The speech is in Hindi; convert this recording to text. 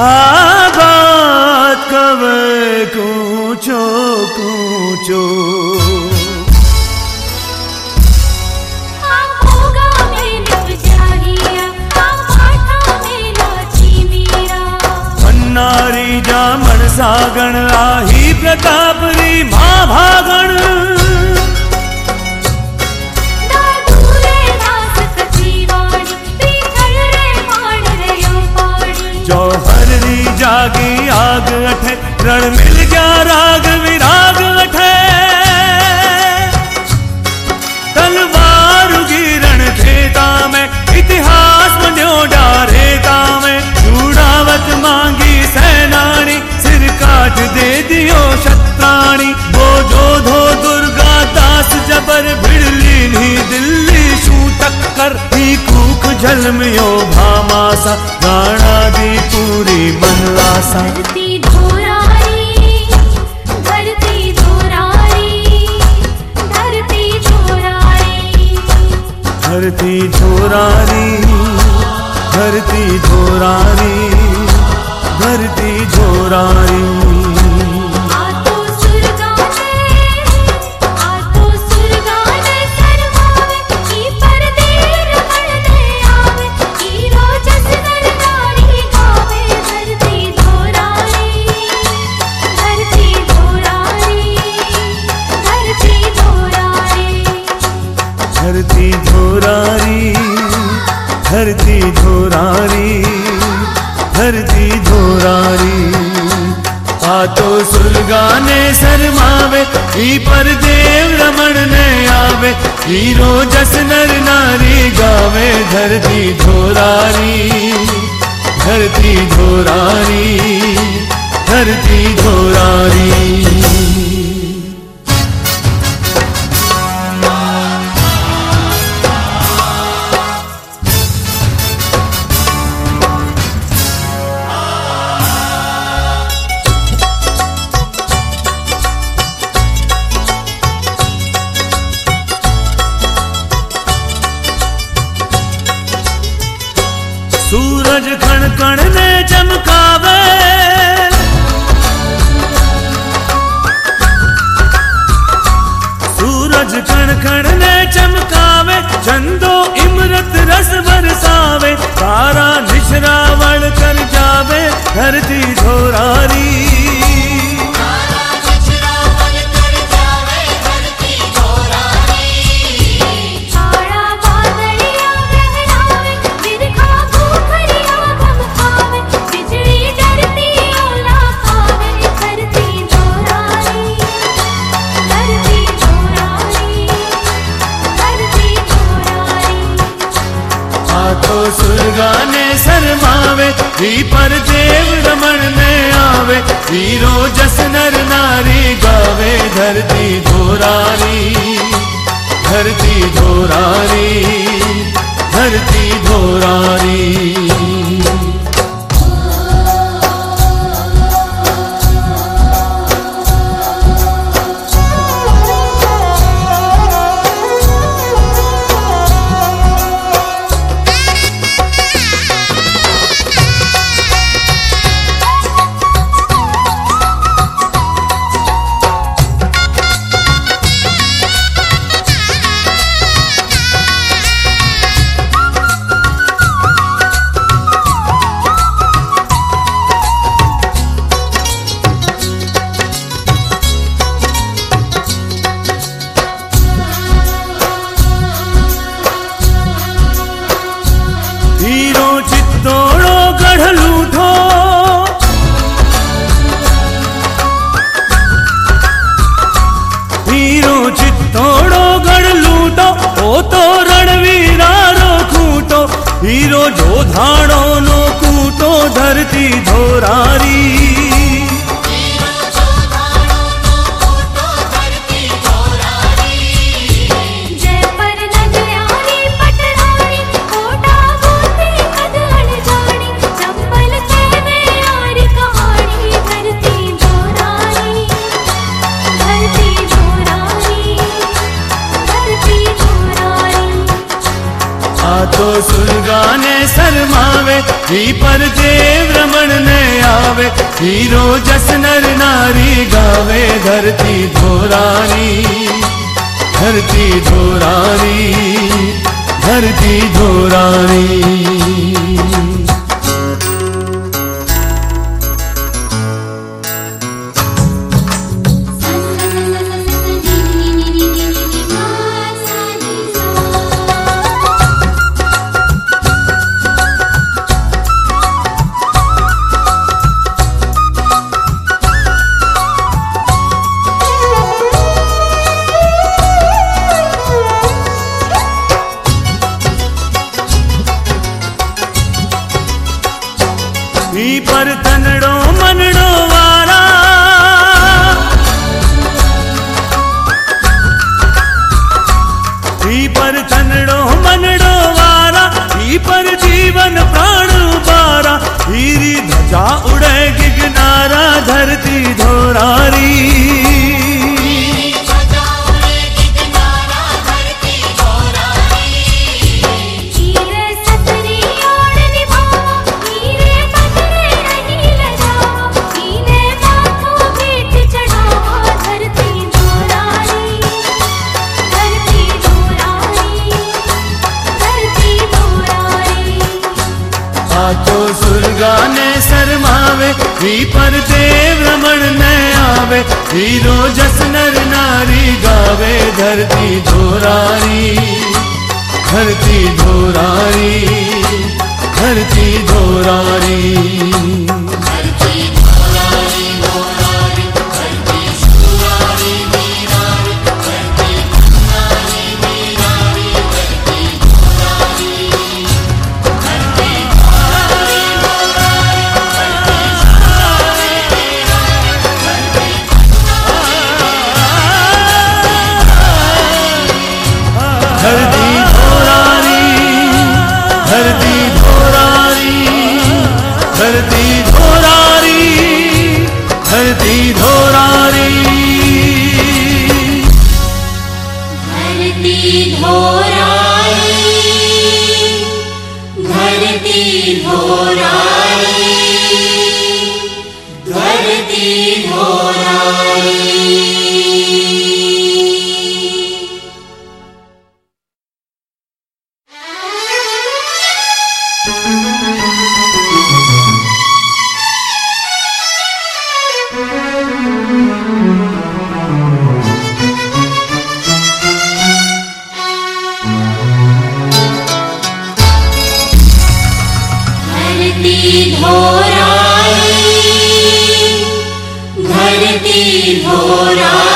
आबाद कवे कूचो कूचो। नारी जामण सागण आही प्रतापरी महाभागण। जौहर जागी आग अठे रण मिल धरती झोरारी धरती झोरारी धरती झोरारी। धरती झोरारी धरती झोरारी। आतो सुलगाने शरमावे, ई पर देव रमण ने आवे। हीरो जस नर नारी गावे, धरती झोरारी धरती झोरारी धरती झोरारी। धरती झोरारी सुरगाने शरमावे ही पर देव रमण ने आवे हीरो जस नर नारी गावे, धरती धोरारी धरती धोरारी धरती धोरारी। हीरो जो धाड़ो नो तो सुरगाने शरमावे ही पर देव रमण ने आवे। हीरो जस नर नारी गावे, धरती धोरानी धरती धोरानी धरती धोरानी। ही पर सुरगाने शरमावे ही पर देव रमण न आवे, हीरो जस नर नारी गावे, धरती धोरारी धरती धोरारी धरती धोरारी। धरती धोराई धरती धोराई। धरती